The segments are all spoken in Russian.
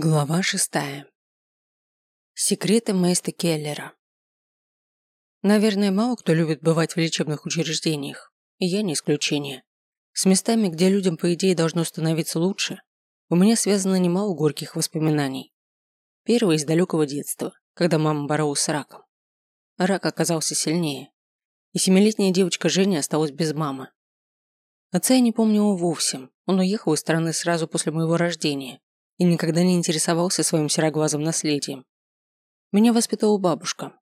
Глава шестая. Секреты Мэйста Келлера. Наверное, мало кто любит бывать в лечебных учреждениях, и я не исключение. С местами, где людям, по идее, должно становиться лучше, у меня связано немало горьких воспоминаний. Первое из далекого детства, когда мама боролась с раком. Рак оказался сильнее, и семилетняя девочка Женя осталась без мамы. Отца я не помню вовсе, он уехал из страны сразу после моего рождения, и никогда не интересовался своим сероглазым наследием. Меня воспитывала бабушка,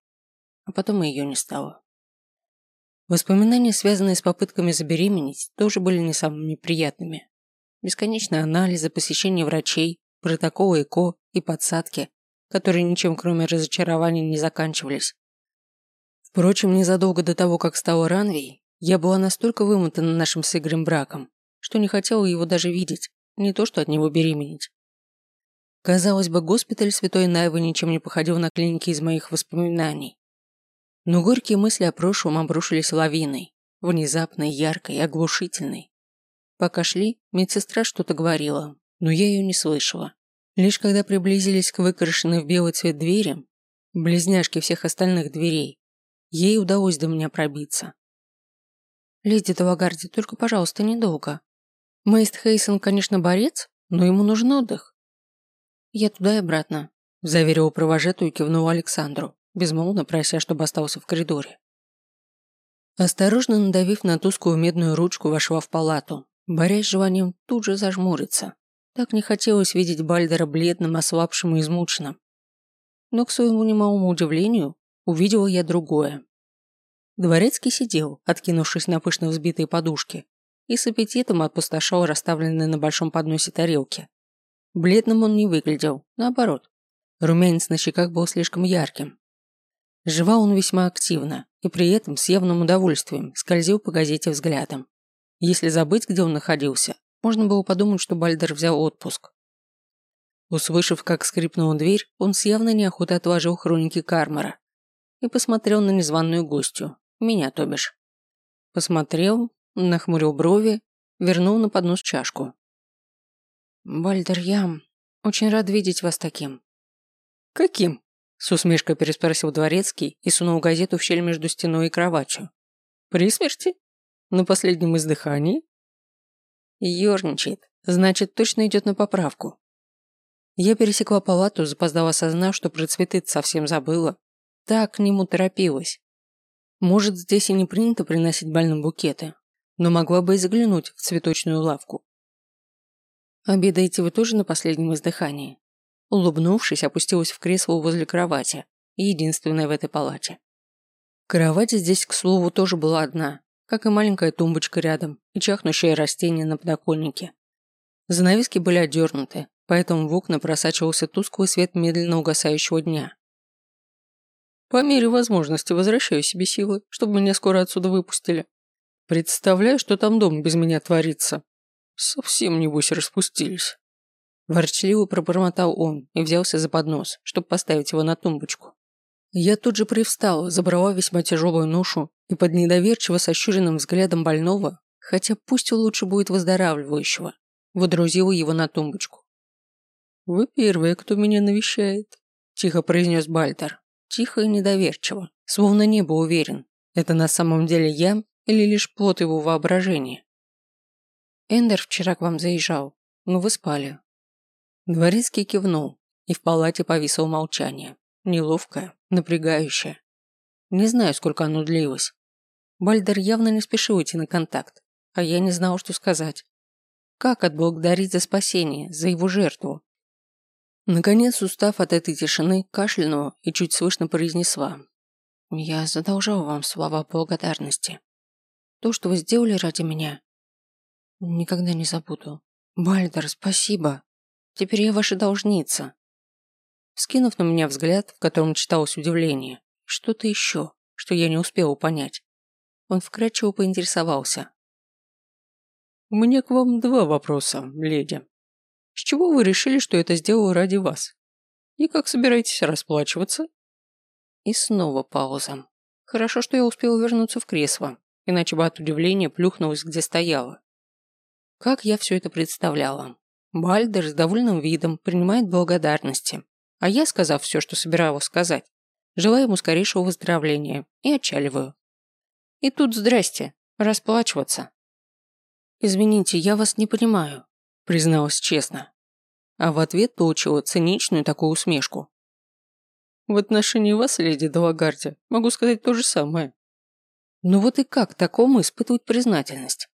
а потом и ее не стало. Воспоминания, связанные с попытками забеременеть, тоже были не самыми приятными. Бесконечные анализы, посещение врачей, протоколы ЭКО и подсадки, которые ничем кроме разочарования не заканчивались. Впрочем, незадолго до того, как стала Ранвей, я была настолько вымотана нашим с Игорем браком, что не хотела его даже видеть, не то что от него беременеть. Казалось бы, госпиталь Святой Найвы ничем не походил на клиники из моих воспоминаний. Но горькие мысли о прошлом обрушились лавиной, внезапной, яркой, оглушительной. Пока шли, медсестра что-то говорила, но я ее не слышала. Лишь когда приблизились к выкрашенной в белый цвет двери, близняшке всех остальных дверей, ей удалось до меня пробиться. «Леди Талагарди, только, пожалуйста, недолго. Мейст Хейсон, конечно, борец, но ему нужен отдых. «Я туда и обратно», – заверил провожатую и кивнул Александру, безмолвно прося, чтобы остался в коридоре. Осторожно надавив на тусклую медную ручку, вошла в палату, борясь с желанием тут же зажмуриться. Так не хотелось видеть Бальдера бледным, ослабшим и измученным. Но, к своему немалому удивлению, увидела я другое. Дворецкий сидел, откинувшись на пышно взбитые подушки, и с аппетитом опустошал расставленные на большом подносе тарелки. Бледным он не выглядел, наоборот. Румянец на щеках был слишком ярким. Жевал он весьма активно и при этом с явным удовольствием скользил по газете взглядом. Если забыть, где он находился, можно было подумать, что Бальдер взял отпуск. Услышав, как скрипнула дверь, он с явной неохотой отложил хроники Кармара и посмотрел на незваную гостью, меня, то бишь. Посмотрел, нахмурил брови, вернул на поднос чашку. «Бальдер, я очень рад видеть вас таким». «Каким?» – с усмешкой переспросил Дворецкий и сунул газету в щель между стеной и кроватью. «При смерти? На последнем издыхании?» Ёрничает. Значит, точно идет на поправку. Я пересекла палату, запоздала осознав, что про цветы совсем забыла. Так к нему торопилась. Может, здесь и не принято приносить больным букеты, но могла бы и заглянуть в цветочную лавку. «Обедаете вы тоже на последнем издыхании?» Улыбнувшись, опустилась в кресло возле кровати, единственная в этой палате. Кровать здесь, к слову, тоже была одна, как и маленькая тумбочка рядом и чахнущее растение на подоконнике. Занавески были отдернуты, поэтому в окна просачивался тусклый свет медленно угасающего дня. По мере возможности возвращаю себе силы, чтобы меня скоро отсюда выпустили. Представляю, что там дом без меня творится. Совсем, небось, распустились. Ворчливо пробормотал он и взялся за поднос, чтобы поставить его на тумбочку. Я тут же привстала, забрала весьма тяжелую ношу и под недоверчиво сощуренным взглядом больного, хотя пусть лучше будет выздоравливающего, водрузила его на тумбочку. «Вы первые, кто меня навещает», – тихо произнес Бальтер. Тихо и недоверчиво, словно не был уверен, это на самом деле я или лишь плод его воображения. Эндер вчера к вам заезжал, но вы спали. Дворецкий кивнул, и в палате повисло молчание. Неловкое, напрягающее. Не знаю, сколько оно длилось. Бальдер явно не спешил идти на контакт, а я не знал, что сказать. Как отблагодарить за спасение, за его жертву? Наконец, устав от этой тишины, кашлянула и чуть слышно произнесла. «Я задолжал вам слова благодарности. То, что вы сделали ради меня, Никогда не забуду. Бальдер, спасибо. Теперь я ваша должница. Скинув на меня взгляд, в котором читалось удивление, что-то еще, что я не успела понять, он вкрадчиво поинтересовался. «У меня к вам два вопроса, леди. С чего вы решили, что это сделал ради вас? И как собираетесь расплачиваться?» И снова пауза. Хорошо, что я успела вернуться в кресло, иначе бы от удивления плюхнулась, где стояла. Как я все это представляла? Бальдер с довольным видом принимает благодарности, а я, сказав все, что собиралась сказать, желаю ему скорейшего выздоровления и отчаливаю. И тут здрасте, расплачиваться. «Извините, я вас не понимаю», призналась честно. А в ответ получила циничную такую усмешку. В отношении вас, леди Далагарди, могу сказать то же самое. Но вот и как такому испытывать признательность?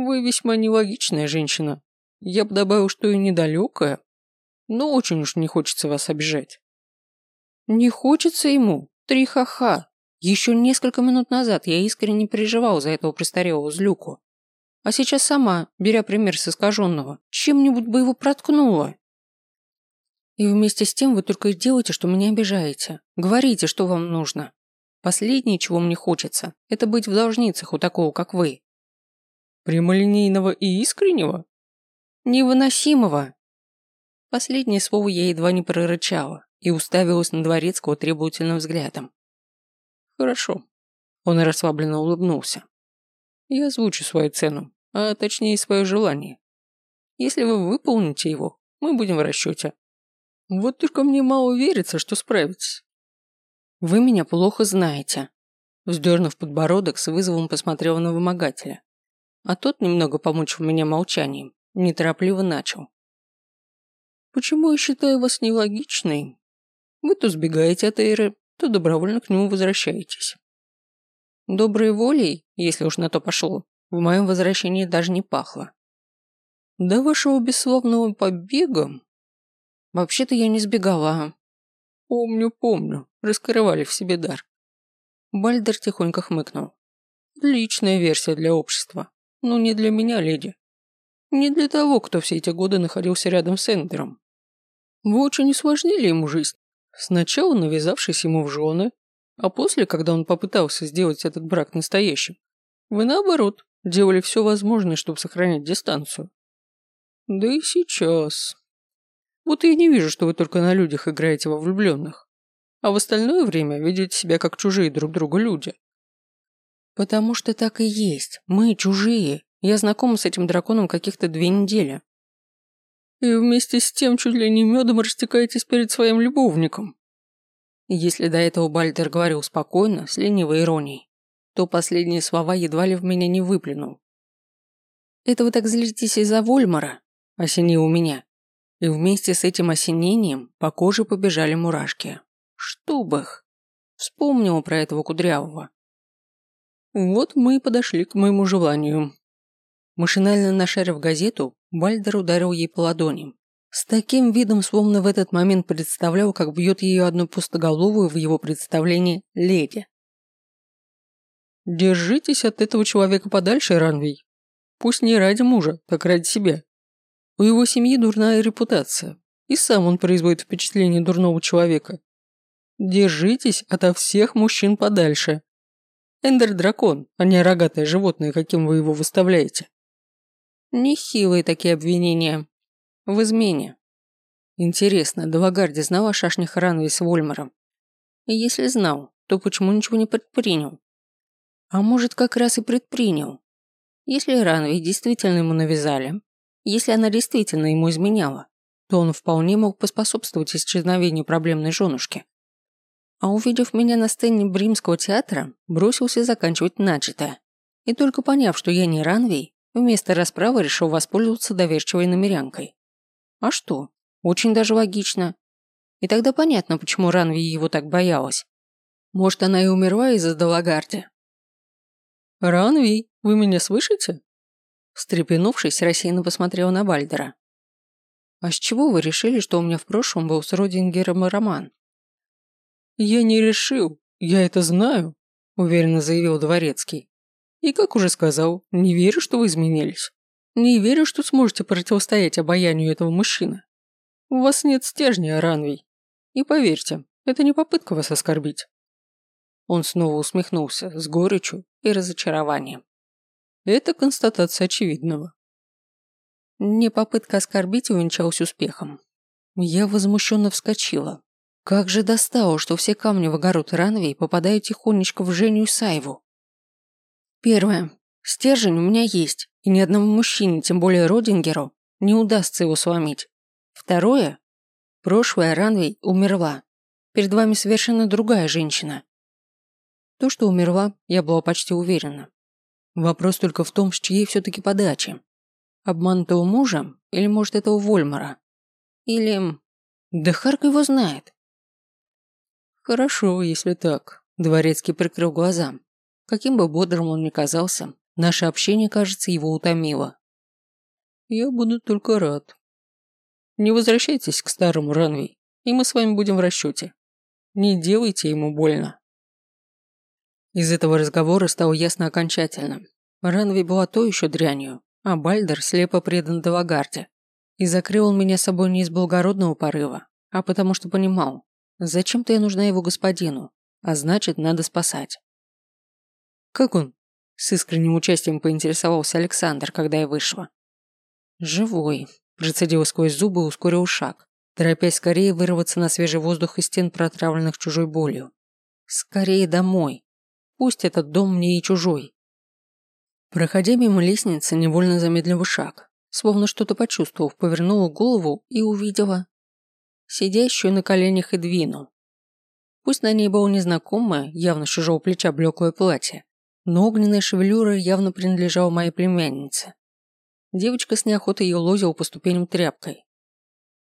Вы весьма нелогичная женщина. Я бы добавил, что и недалекая. Но очень уж не хочется вас обижать. Не хочется ему? Три ха-ха. Еще несколько минут назад я искренне переживал за этого престарелого злюку. А сейчас сама, беря пример с искаженного, чем-нибудь бы его проткнула. И вместе с тем вы только и делаете, что меня обижаете. Говорите, что вам нужно. Последнее, чего мне хочется, это быть в должницах у такого, как вы. Прямолинейного и искреннего? Невыносимого. Последнее слово я едва не прорычала и уставилась на дворецкого требовательным взглядом. Хорошо. Он расслабленно улыбнулся. Я озвучу свою цену а точнее свое желание. Если вы выполните его, мы будем в расчете. Вот только мне мало верится, что справитесь. Вы меня плохо знаете. Вздернув подбородок, с вызовом посмотрел на вымогателя. А тот, немного помучив меня молчанием, неторопливо начал. Почему я считаю вас нелогичной? Вы то сбегаете от Эйры, то добровольно к нему возвращаетесь. Доброй волей, если уж на то пошло, в моем возвращении даже не пахло. До вашего бесславного побега... Вообще-то я не сбегала. Помню, помню. Раскрывали в себе дар. Бальдер тихонько хмыкнул. Личная версия для общества. Но не для меня, леди. Не для того, кто все эти годы находился рядом с Эндером. Вы очень усложнили ему жизнь. Сначала навязавшись ему в жены, а после, когда он попытался сделать этот брак настоящим, вы наоборот делали все возможное, чтобы сохранять дистанцию. Да и сейчас. Вот я не вижу, что вы только на людях играете во влюбленных, а в остальное время ведете себя как чужие друг другу люди. Потому что так и есть. Мы чужие. Я знакома с этим драконом каких-то две недели. И вместе с тем чуть ли не медом растекаетесь перед своим любовником. Если до этого Бальдер говорил спокойно, с ленивой иронией, то последние слова едва ли в меня не выплюнул. «Это вы так злитесь из-за Вольмара?» – осенил меня. И вместе с этим осенением по коже побежали мурашки. Чтоб их! Вспомнил про этого кудрявого. Вот мы и подошли к моему желанию. Машинально нашарив газету, Бальдер ударил ей по ладони. С таким видом, словно в этот момент представлял, как бьет ее одну пустоголовую в его представлении леди. Держитесь от этого человека подальше, Ранвей. Пусть не ради мужа, так ради себя. У его семьи дурная репутация, и сам он производит впечатление дурного человека. Держитесь ото всех мужчин подальше. Эндер дракон, а не рогатое животное, каким вы его выставляете. Нехилые такие обвинения. В измене. Интересно, Далагарди знал о шашнях Ранвей с Вольмаром? Если знал, то почему ничего не предпринял? А может, как раз и предпринял. Если Ранви действительно ему навязали, если она действительно ему изменяла, то он вполне мог поспособствовать исчезновению проблемной женушки. А увидев меня на сцене Бримского театра, бросился заканчивать начатое. И только поняв, что я не Ранвей, вместо расправы решил воспользоваться доверчивой намерянкой. А что? Очень даже логично. И тогда понятно, почему Ранви его так боялась. Может, она и умерла из-за Далагарди, «Ранви, вы меня слышите?» Встрепенувшись, рассеянно посмотрел на Бальдера. «А с чего вы решили, что у меня в прошлом был с Родингером роман?» «Я не решил, я это знаю», – уверенно заявил Дворецкий. «И как уже сказал, не верю, что вы изменились. Не верю, что сможете противостоять обаянию этого мужчины. У вас нет стержня, Ранвий. И поверьте, это не попытка вас оскорбить. Он снова усмехнулся с горечью и разочарованием. Это констатация очевидного. Не попытка оскорбить увенчалась успехом. Я возмущенно вскочила. Как же достало, что все камни в огород Ранвей попадают тихонечко в Женю Саеву. Первое. Стержень у меня есть, и ни одному мужчине, тем более Родингеру, не удастся его сломить. Второе. Прошлая Ранвей умерла. Перед вами совершенно другая женщина. То, что умерла, я была почти уверена. Вопрос только в том, с чьей все-таки подачи. Обманутого мужа или, может, этого Вольмара? Или... Да Харк его знает. Хорошо, если так. Дворецкий прикрыл глаза. Каким бы бодрым он ни казался, наше общение, кажется, его утомило. Я буду только рад. Не возвращайтесь к старому Ранвей, и мы с вами будем в расчете. Не делайте ему больно. Из этого разговора стало ясно окончательно. Ранви была то еще дрянью, а Бальдер слепо предан Далагарде. И закрыл он меня собой не из благородного порыва, а потому что понимал, зачем-то я нужна его господину, а значит, надо спасать. «Как он?» – с искренним участием поинтересовался Александр, когда я вышла. «Живой», – процедил сквозь зубы и ускорил шаг, торопясь скорее вырваться на свежий воздух из стен, протравленных чужой болью. «Скорее домой. Пусть этот дом мне и чужой». Проходя мимо лестницы, невольно замедлила шаг, словно что-то почувствовав, повернула голову и увидела сидящую на коленях Эдвину. Пусть на ней было незнакомое, явно с чужого плеча блеклое платье, но огненная шевелюра явно принадлежала моей племяннице. Девочка с неохотой ее лозила по ступеням тряпкой.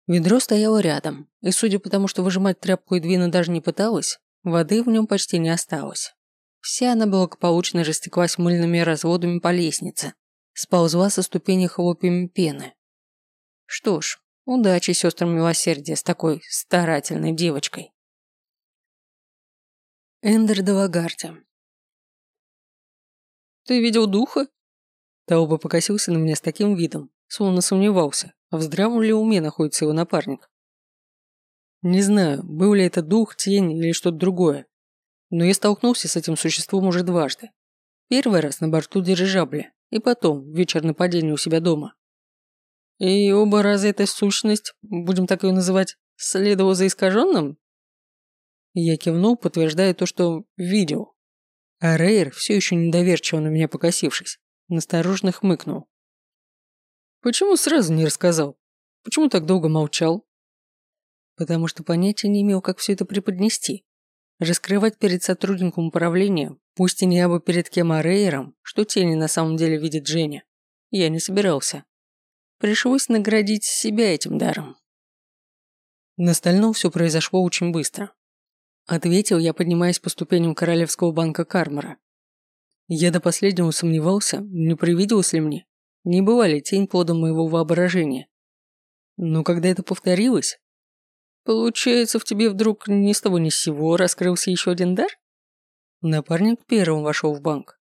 Ведро стояло рядом, и судя по тому, что выжимать тряпку Эдвина даже не пыталась, воды в нем почти не осталось. Вся она благополучно растеклась мыльными разводами по лестнице, сползла со ступеней хлопьями пены. Что ж, удачи сестрам милосердия с такой старательной девочкой. Эндер Далагарди. «Ты видел духа?» Тауба покосился на меня с таким видом, словно сомневался, а в здравом ли уме находится его напарник. Не знаю, был ли это дух, тень или что-то другое, но я столкнулся с этим существом уже дважды. Первый раз на борту дирижабля, и потом, вечер нападения у себя дома. И оба раза эта сущность, будем так ее называть, следовала за искаженным? Я кивнул, подтверждая то, что видел. А Рейер, все еще недоверчиво на меня покосившись, насторожно хмыкнул. «Почему сразу не рассказал? Почему так долго молчал?» «Потому что понятия не имел, как все это преподнести. Раскрывать перед сотрудником управления, пусть и не абы перед кем, а Рейером, что тени на самом деле видит Женя, я не собирался. Пришлось наградить себя этим даром. На остальном все произошло очень быстро. Ответил я, поднимаясь по ступеням Королевского банка Кармара. Я до последнего сомневался, не привиделось ли мне, не бывали тень плодом моего воображения. Но когда это повторилось, Получается, в тебе вдруг ни с того ни с сего раскрылся еще один дар? Напарник первым вошел в банк.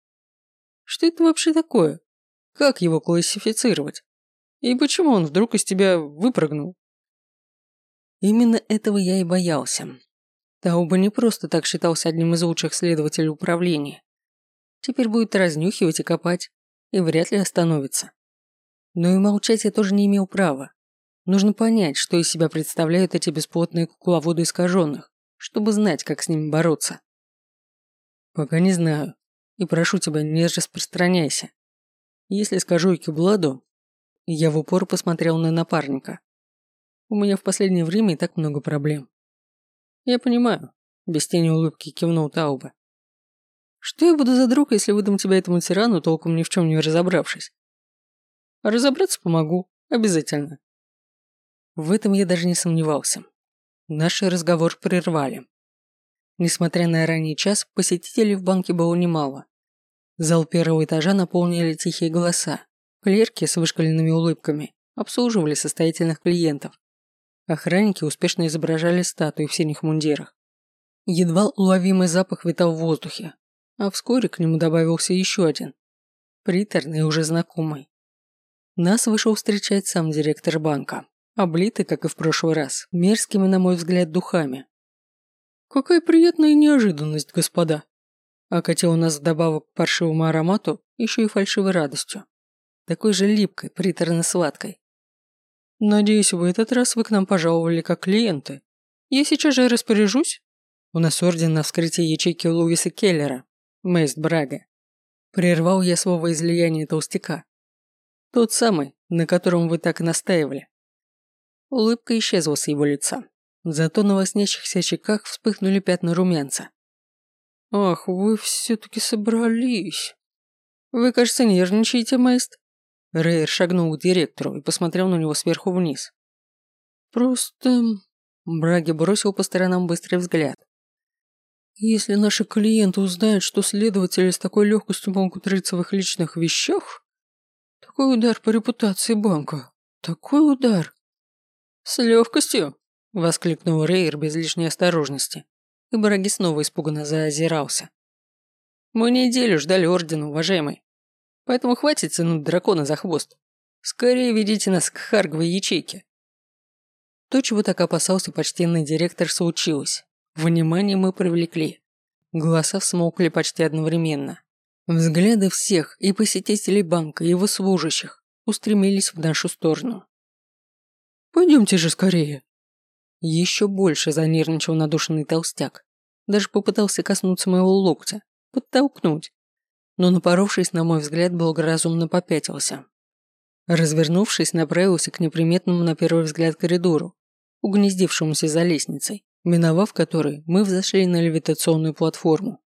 Что это вообще такое? Как его классифицировать? И почему он вдруг из тебя выпрыгнул? Именно этого я и боялся. Тауба не просто так считался одним из лучших следователей управления. Теперь будет разнюхивать и копать, и вряд ли остановится. Но и молчать я тоже не имел права. Нужно понять, что из себя представляют эти бесплотные кукловоды искаженных, чтобы знать, как с ними бороться. Пока не знаю. И прошу тебя, не распространяйся. Если скажу Экибладу, я в упор посмотрел на напарника. У меня в последнее время и так много проблем. Я понимаю, без тени улыбки кивнул Тауба. Что я буду за друг, если выдам тебя этому тирану, толком ни в чем не разобравшись? разобраться помогу, обязательно. В этом я даже не сомневался. Наш разговор прервали. Несмотря на ранний час, посетителей в банке было немало. Зал первого этажа наполнили тихие голоса. Клерки с вышкаленными улыбками обслуживали состоятельных клиентов. Охранники успешно изображали статуи в синих мундирах. Едва уловимый запах витал в воздухе, а вскоре к нему добавился еще один. Приторный и уже знакомый. Нас вышел встречать сам директор банка облиты, как и в прошлый раз, мерзкими, на мой взгляд, духами. «Какая приятная неожиданность, господа!» Окатил нас вдобавок к паршивому аромату еще и фальшивой радостью. Такой же липкой, приторно-сладкой. «Надеюсь, в этот раз вы к нам пожаловали как клиенты. Я сейчас же распоряжусь. У нас орден на вскрытие ячейки Луиса Келлера, Мейст Брага. Прервал я слово излияния толстяка. Тот самый, на котором вы так настаивали. Улыбка исчезла с его лица. Зато на лоснящихся щеках вспыхнули пятна румянца. «Ах, вы все-таки собрались!» «Вы, кажется, нервничаете, Мэйст?» Рейер шагнул к директору и посмотрел на него сверху вниз. «Просто...» Браги бросил по сторонам быстрый взгляд. «Если наши клиенты узнают, что следователи с такой легкостью могут рыться в их личных вещах, такой удар по репутации банка, такой удар!» «С легкостью?» – воскликнул Рейер без лишней осторожности, и Браги снова испуганно заозирался. «Мы неделю ждали ордена, уважаемый. Поэтому хватит тянуть дракона за хвост. Скорее ведите нас к Харговой ячейке». То, чего так опасался почтенный директор, случилось. Внимание мы привлекли. Голоса смолкли почти одновременно. Взгляды всех, и посетителей банка, и его служащих, устремились в нашу сторону. «Пойдемте же скорее!» Еще больше занервничал надушенный толстяк. Даже попытался коснуться моего локтя, подтолкнуть. Но, напоровшись, на мой взгляд, благоразумно попятился. Развернувшись, направился к неприметному на первый взгляд коридору, угнездившемуся за лестницей, миновав которой мы взошли на левитационную платформу.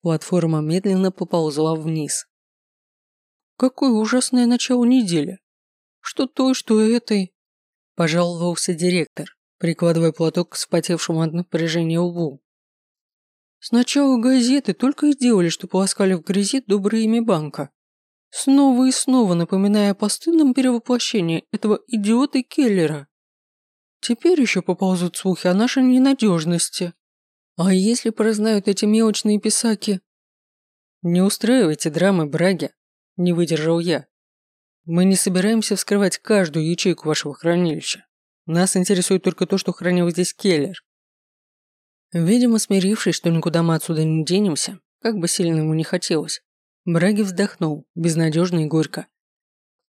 Платформа медленно поползла вниз. «Какое ужасное начало недели! Что той, что этой!» Пожаловался директор, прикладывая платок к вспотевшему от напряжения лбу. Сначала газеты только и делали, что полоскали в грязи доброе имя банка. Снова и снова напоминая о постыдном перевоплощении этого идиота Келлера. Теперь еще поползут слухи о нашей ненадежности. А если прознают эти мелочные писаки? Не устраивайте драмы, Браги, не выдержал я. Мы не собираемся вскрывать каждую ячейку вашего хранилища. Нас интересует только то, что хранил здесь Келлер. Видимо, смирившись, что никуда мы отсюда не денемся, как бы сильно ему не хотелось, Браги вздохнул, безнадежно и горько.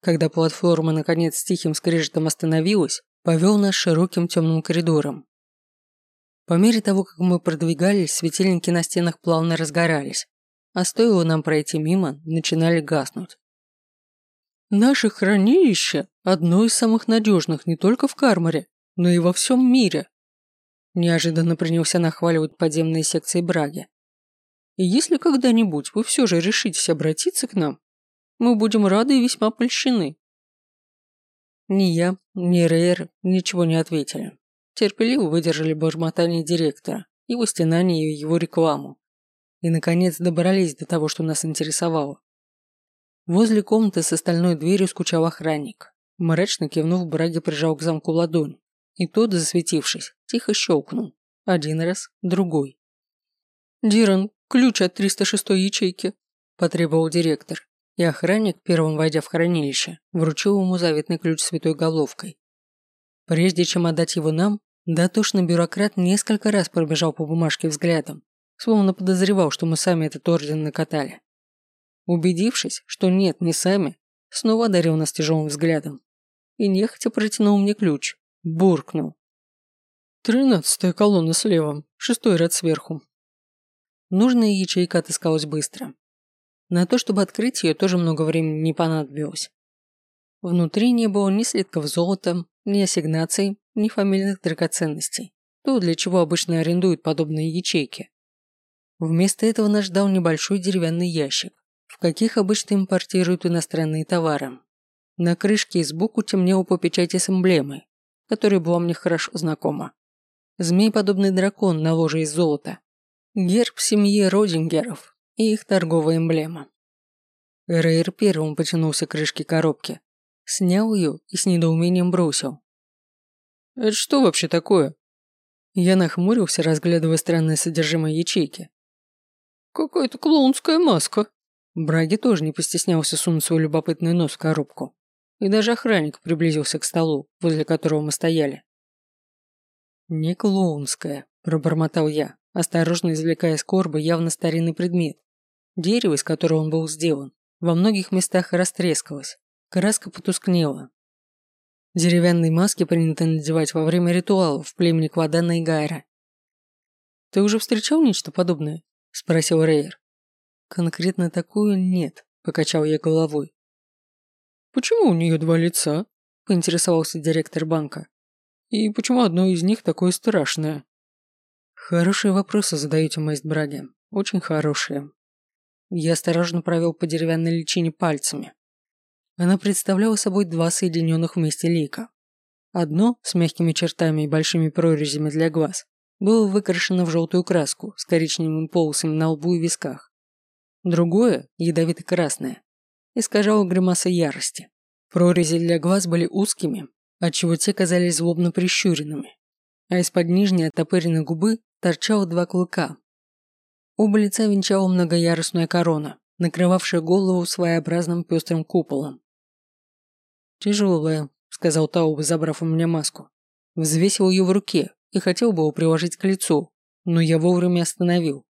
Когда платформа наконец с тихим скрежетом остановилась, повел нас широким темным коридором. По мере того, как мы продвигались, светильники на стенах плавно разгорались, а стоило нам пройти мимо, начинали гаснуть. Наше хранилище – одно из самых надежных не только в Кармаре, но и во всем мире. Неожиданно принялся нахваливать подземные секции Браги. И если когда-нибудь вы все же решитесь обратиться к нам, мы будем рады и весьма польщены. Ни я, ни Рейер ничего не ответили. Терпеливо выдержали бормотание директора, его стенание и его рекламу. И, наконец, добрались до того, что нас интересовало. Возле комнаты с остальной дверью скучал охранник. Мрачно кивнув, Браги прижал к замку ладонь. И тот, засветившись, тихо щелкнул. Один раз, другой. «Диран, ключ от 306 ячейки», – потребовал директор. И охранник, первым войдя в хранилище, вручил ему заветный ключ святой головкой. Прежде чем отдать его нам, дотошный бюрократ несколько раз пробежал по бумажке взглядом, словно подозревал, что мы сами этот орден накатали. Убедившись, что нет, не сами, снова одарил нас тяжелым взглядом. И нехотя протянул мне ключ. Буркнул. Тринадцатая колонна слева, шестой ряд сверху. Нужная ячейка отыскалась быстро. На то, чтобы открыть ее, тоже много времени не понадобилось. Внутри не было ни слитков золота, ни ассигнаций, ни фамильных драгоценностей. То, для чего обычно арендуют подобные ячейки. Вместо этого нас ждал небольшой деревянный ящик в каких обычно импортируют иностранные товары. На крышке и сбоку темнело по печати с эмблемой, которая была мне хорошо знакома. Змей-подобный дракон на ложе из золота. Герб семьи Родингеров и их торговая эмблема. Рейр первым потянулся к крышке коробки, снял ее и с недоумением бросил. «Это что вообще такое?» Я нахмурился, разглядывая странное содержимое ячейки. «Какая-то клоунская маска», Браги тоже не постеснялся сунуть свой любопытный нос в коробку. И даже охранник приблизился к столу, возле которого мы стояли. «Не клоунская», – пробормотал я, осторожно извлекая из корба явно старинный предмет. Дерево, из которого он был сделан, во многих местах растрескалось, краска потускнела. Деревянные маски принято надевать во время ритуалов в племени Квадана и Гайра. «Ты уже встречал нечто подобное?» – спросил Рейер. Конкретно такую нет, покачал я головой. Почему у нее два лица?» – поинтересовался директор банка. «И почему одно из них такое страшное?» «Хорошие вопросы задаете, Мэйст Браги. Очень хорошие». Я осторожно провел по деревянной личине пальцами. Она представляла собой два соединенных вместе лика. Одно, с мягкими чертами и большими прорезями для глаз, было выкрашено в желтую краску с коричневыми полосами на лбу и висках. Другое, ядовито-красное, искажало гримаса ярости. Прорези для глаз были узкими, отчего те казались злобно прищуренными, а из-под нижней оттопыренной губы торчало два клыка. Оба лица венчала многоярусная корона, накрывавшая голову своеобразным пестрым куполом. «Тяжелая», — сказал Тауба, забрав у меня маску. Взвесил ее в руке и хотел бы его приложить к лицу, но я вовремя остановил.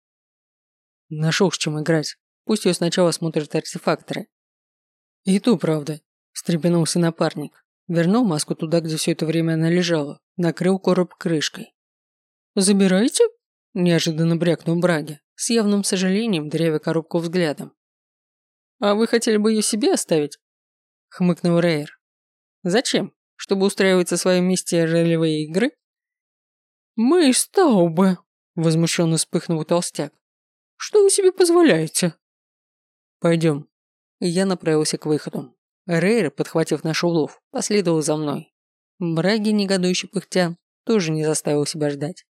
Нашел с чем играть. Пусть ее сначала смотрят артефакторы. И то правда, встрепенулся напарник. Вернул маску туда, где все это время она лежала, накрыл короб крышкой. «Забираете?» – неожиданно брякнул Браги, с явным сожалением древя коробку взглядом. «А вы хотели бы ее себе оставить?» – хмыкнул Рейер. «Зачем? Чтобы устраивать со своем месте ролевые игры?» «Мы Стаубе!» – возмущенно вспыхнул толстяк. «Что вы себе позволяете?» «Пойдем». И я направился к выходу. Рейер, подхватив наш улов, последовал за мной. Браги, негодующе пыхтя, тоже не заставил себя ждать.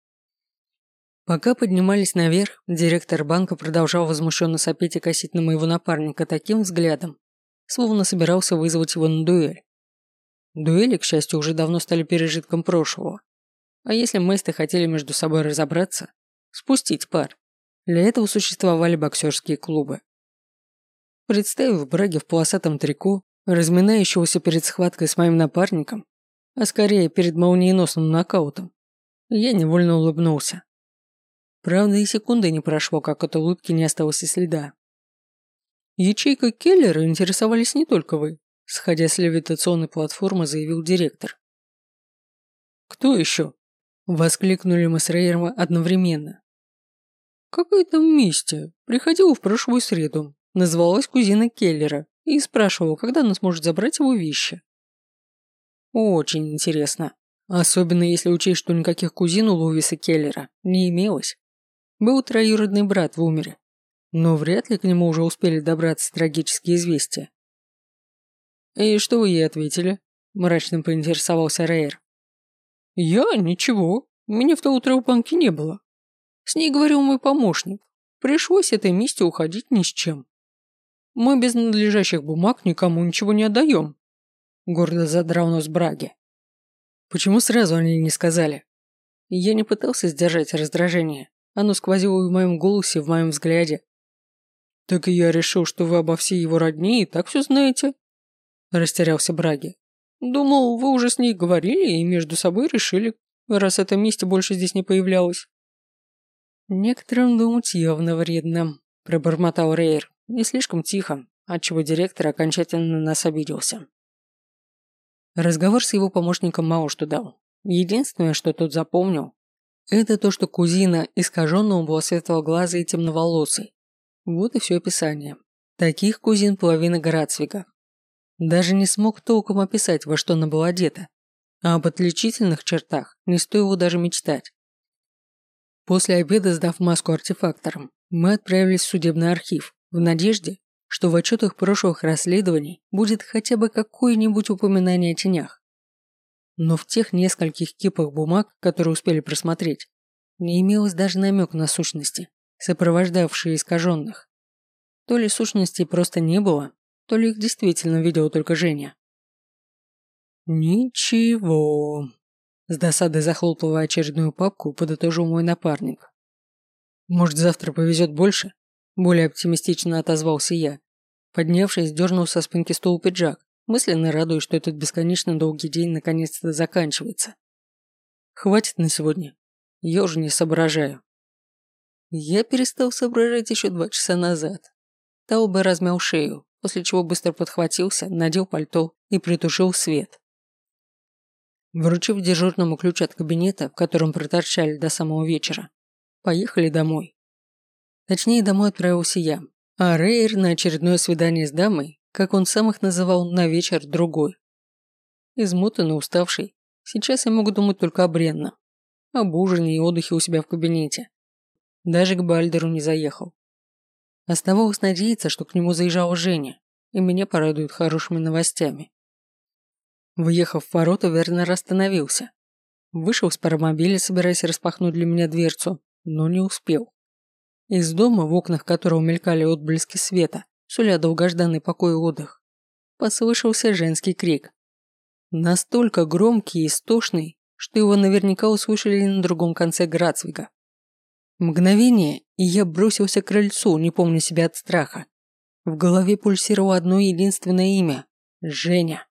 Пока поднимались наверх, директор банка продолжал возмущенно сопеть и косить на моего напарника таким взглядом, словно собирался вызвать его на дуэль. Дуэли, к счастью, уже давно стали пережитком прошлого. А если месты хотели между собой разобраться, спустить пар, для этого существовали боксерские клубы. Представив Браги в полосатом трико, разминающегося перед схваткой с моим напарником, а скорее перед молниеносным нокаутом, я невольно улыбнулся. Правда, и секунды не прошло, как от улыбки не осталось и следа. Ячейка Келлера интересовались не только вы, сходя с левитационной платформы, заявил директор. Кто еще? Воскликнули мы с Рейером одновременно. Какая-то мистия. Приходила в прошлую среду. Назвалась кузина Келлера и спрашивала, когда она сможет забрать его вещи. Очень интересно. Особенно если учесть, что никаких кузин у Луиса Келлера не имелось. Был троюродный брат в умере. Но вряд ли к нему уже успели добраться трагические известия. «И что вы ей ответили?» – мрачно поинтересовался Рейер. «Я? Ничего. Меня в то утро у банки не было. С ней говорил мой помощник. Пришлось этой мисте уходить ни с чем. Мы без надлежащих бумаг никому ничего не отдаем. Гордо задрал нос Браги. Почему сразу они не сказали? Я не пытался сдержать раздражение. Оно сквозило в моем голосе, в моем взгляде. «Так и я решил, что вы обо всей его родне и так все знаете», – растерялся Браги. «Думал, вы уже с ней говорили и между собой решили, раз это месте больше здесь не появлялось». «Некоторым думать явно вредно», – пробормотал Рейер, не слишком тихо, отчего директор окончательно на нас обиделся. Разговор с его помощником мало что дал. Единственное, что тот запомнил, это то, что кузина искаженного была светлоглаза и темноволосой. Вот и все описание. Таких кузин половина Грацвига. Даже не смог толком описать, во что она была одета. А об отличительных чертах не стоило даже мечтать. После обеда, сдав маску артефакторам, мы отправились в судебный архив в надежде, что в отчетах прошлых расследований будет хотя бы какое-нибудь упоминание о тенях. Но в тех нескольких кипах бумаг, которые успели просмотреть, не имелось даже намек на сущности, сопровождавшие искаженных. То ли сущностей просто не было, то ли их действительно видел только Женя. «Ничего», – с досадой захлопывая очередную папку, подытожил мой напарник. «Может, завтра повезет больше?» Более оптимистично отозвался я. Поднявшись, дернул со спинки стула пиджак, мысленно радуясь, что этот бесконечно долгий день наконец-то заканчивается. Хватит на сегодня. Я уже не соображаю. Я перестал соображать еще два часа назад. Тауба размял шею, после чего быстро подхватился, надел пальто и притушил свет. Вручив дежурному ключ от кабинета, в котором проторчали до самого вечера, поехали домой. Точнее, домой отправился я, а Рейер на очередное свидание с дамой как он сам их называл, на вечер другой. Измотанный, уставший, сейчас я могу думать только о бренном, об ужине и отдыхе у себя в кабинете. Даже к Бальдеру не заехал. Оставалось надеяться, что к нему заезжала Женя, и меня порадуют хорошими новостями. Въехав в ворота, Вернер остановился. Вышел с паромобиля, собираясь распахнуть для меня дверцу, но не успел. Из дома, в окнах которого мелькали отблески света, суля долгожданный покой и отдых, послышался женский крик. Настолько громкий и истошный, что его наверняка услышали на другом конце Грацвига. Мгновение, и я бросился к крыльцу, не помня себя от страха. В голове пульсировало одно единственное имя – Женя.